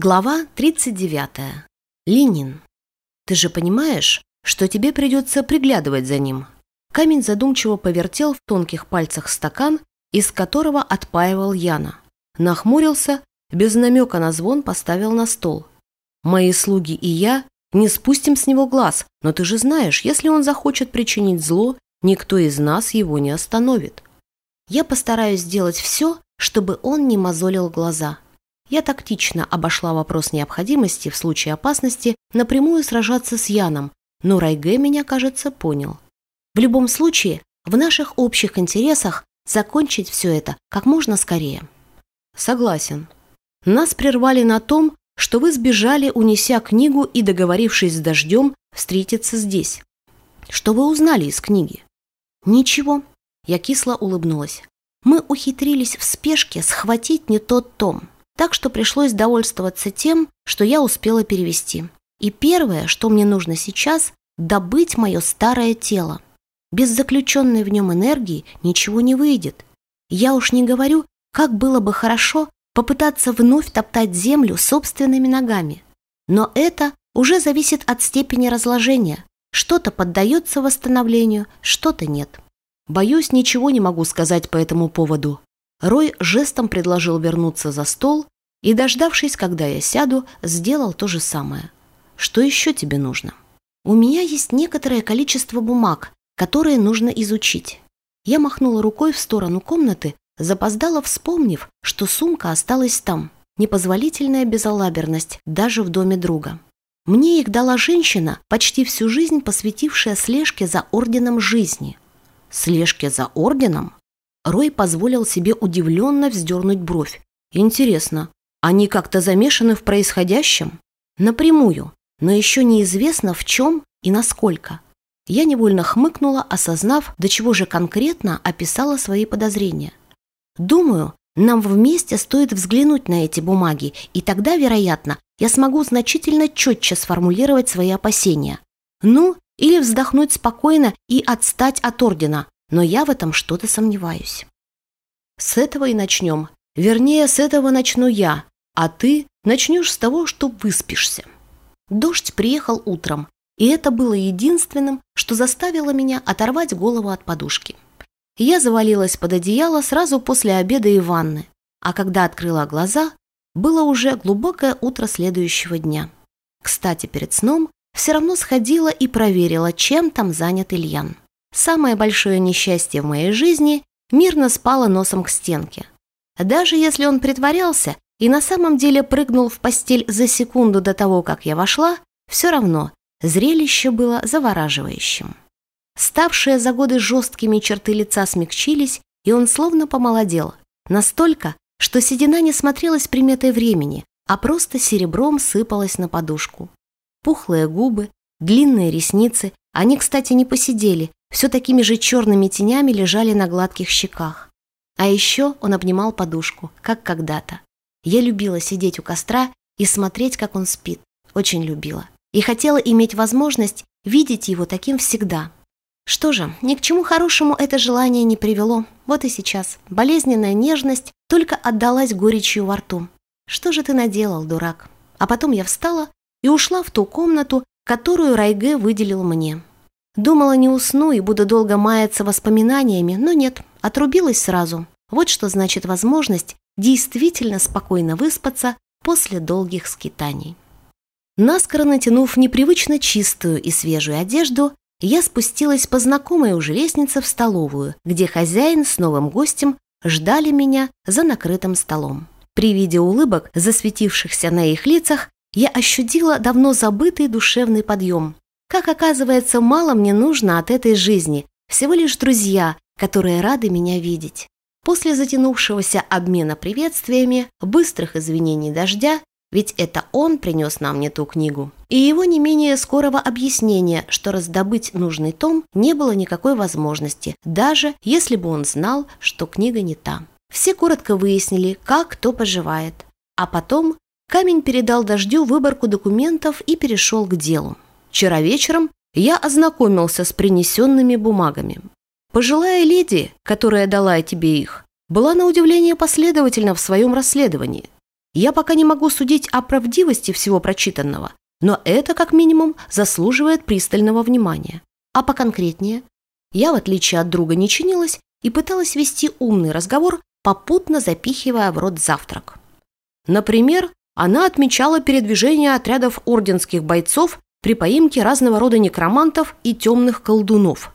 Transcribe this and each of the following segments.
Глава 39. Ленин. Ты же понимаешь, что тебе придется приглядывать за ним. Камень задумчиво повертел в тонких пальцах стакан, из которого отпаивал Яна. Нахмурился, без намека на звон поставил на стол. Мои слуги и я не спустим с него глаз, но ты же знаешь, если он захочет причинить зло, никто из нас его не остановит. Я постараюсь сделать все, чтобы он не мозолил глаза. Я тактично обошла вопрос необходимости в случае опасности напрямую сражаться с Яном, но Райге меня, кажется, понял. В любом случае, в наших общих интересах закончить все это как можно скорее. Согласен. Нас прервали на том, что вы сбежали, унеся книгу и договорившись с дождем встретиться здесь. Что вы узнали из книги? Ничего. Я кисло улыбнулась. Мы ухитрились в спешке схватить не тот том так что пришлось довольствоваться тем, что я успела перевести. И первое, что мне нужно сейчас, добыть мое старое тело. Без заключенной в нем энергии ничего не выйдет. Я уж не говорю, как было бы хорошо попытаться вновь топтать землю собственными ногами. Но это уже зависит от степени разложения. Что-то поддается восстановлению, что-то нет. Боюсь, ничего не могу сказать по этому поводу. Рой жестом предложил вернуться за стол и, дождавшись, когда я сяду, сделал то же самое. Что еще тебе нужно? У меня есть некоторое количество бумаг, которые нужно изучить. Я махнула рукой в сторону комнаты, запоздала, вспомнив, что сумка осталась там. Непозволительная безалаберность даже в доме друга. Мне их дала женщина, почти всю жизнь посвятившая слежке за орденом жизни. Слежке за орденом? Рой позволил себе удивленно вздернуть бровь. Интересно, они как-то замешаны в происходящем? Напрямую, но еще неизвестно в чем и насколько. Я невольно хмыкнула, осознав, до чего же конкретно описала свои подозрения. Думаю, нам вместе стоит взглянуть на эти бумаги, и тогда, вероятно, я смогу значительно четче сформулировать свои опасения. Ну, или вздохнуть спокойно и отстать от ордена, но я в этом что-то сомневаюсь. С этого и начнем. Вернее, с этого начну я, а ты начнешь с того, что выспишься. Дождь приехал утром, и это было единственным, что заставило меня оторвать голову от подушки. Я завалилась под одеяло сразу после обеда и ванны, а когда открыла глаза, было уже глубокое утро следующего дня. Кстати, перед сном все равно сходила и проверила, чем там занят Ильян. Самое большое несчастье в моей жизни мирно спало носом к стенке. Даже если он притворялся и на самом деле прыгнул в постель за секунду до того, как я вошла, все равно зрелище было завораживающим. Ставшие за годы жесткими черты лица смягчились, и он словно помолодел. Настолько, что седина не смотрелась приметой времени, а просто серебром сыпалась на подушку. Пухлые губы, длинные ресницы, они, кстати, не посидели, все такими же черными тенями лежали на гладких щеках. А еще он обнимал подушку, как когда-то. Я любила сидеть у костра и смотреть, как он спит. Очень любила. И хотела иметь возможность видеть его таким всегда. Что же, ни к чему хорошему это желание не привело. Вот и сейчас. Болезненная нежность только отдалась горечью во рту. Что же ты наделал, дурак? А потом я встала и ушла в ту комнату, которую Райге выделил мне. Думала, не усну и буду долго маяться воспоминаниями, но нет, отрубилась сразу. Вот что значит возможность действительно спокойно выспаться после долгих скитаний. Наскоро натянув непривычно чистую и свежую одежду, я спустилась по знакомой уже лестнице в столовую, где хозяин с новым гостем ждали меня за накрытым столом. При виде улыбок, засветившихся на их лицах, я ощутила давно забытый душевный подъем. Как оказывается, мало мне нужно от этой жизни, всего лишь друзья, которые рады меня видеть. После затянувшегося обмена приветствиями, быстрых извинений дождя, ведь это он принес нам не ту книгу, и его не менее скорого объяснения, что раздобыть нужный том не было никакой возможности, даже если бы он знал, что книга не та. Все коротко выяснили, как кто поживает. А потом камень передал дождю выборку документов и перешел к делу. Вчера вечером я ознакомился с принесенными бумагами. Пожилая леди, которая дала тебе их, была на удивление последовательна в своем расследовании. Я пока не могу судить о правдивости всего прочитанного, но это, как минимум, заслуживает пристального внимания. А поконкретнее? Я, в отличие от друга, не чинилась и пыталась вести умный разговор, попутно запихивая в рот завтрак. Например, она отмечала передвижение отрядов орденских бойцов при поимке разного рода некромантов и темных колдунов.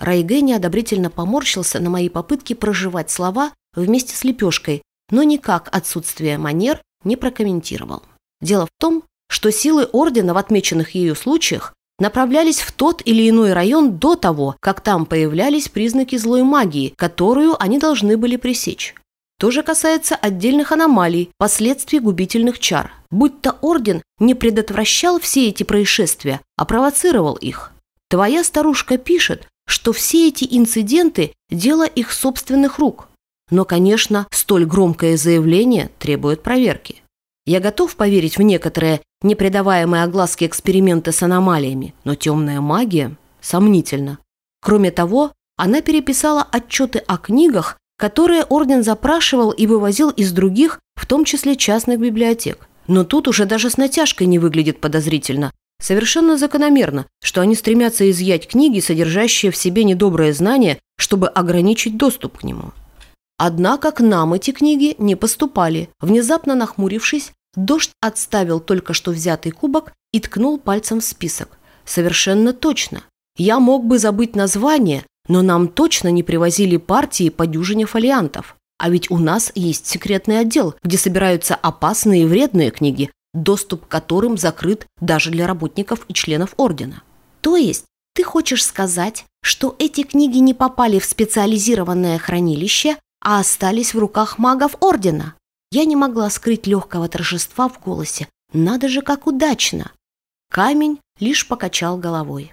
Райге неодобрительно поморщился на мои попытки проживать слова вместе с лепешкой, но никак отсутствие манер не прокомментировал. Дело в том, что силы Ордена в отмеченных ею случаях направлялись в тот или иной район до того, как там появлялись признаки злой магии, которую они должны были пресечь. То же касается отдельных аномалий, последствий губительных чар. Будь то Орден не предотвращал все эти происшествия, а провоцировал их. Твоя старушка пишет, что все эти инциденты – дело их собственных рук. Но, конечно, столь громкое заявление требует проверки. Я готов поверить в некоторые непредаваемые огласки эксперименты с аномалиями, но темная магия – сомнительно. Кроме того, она переписала отчеты о книгах, которые орден запрашивал и вывозил из других, в том числе частных библиотек. Но тут уже даже с натяжкой не выглядит подозрительно. Совершенно закономерно, что они стремятся изъять книги, содержащие в себе недоброе знание, чтобы ограничить доступ к нему. Однако к нам эти книги не поступали. Внезапно нахмурившись, дождь отставил только что взятый кубок и ткнул пальцем в список. Совершенно точно. Я мог бы забыть название, но нам точно не привозили партии по дюжине фолиантов. А ведь у нас есть секретный отдел, где собираются опасные и вредные книги, доступ к которым закрыт даже для работников и членов ордена. То есть ты хочешь сказать, что эти книги не попали в специализированное хранилище, а остались в руках магов Ордена. Я не могла скрыть легкого торжества в голосе. Надо же, как удачно! Камень лишь покачал головой.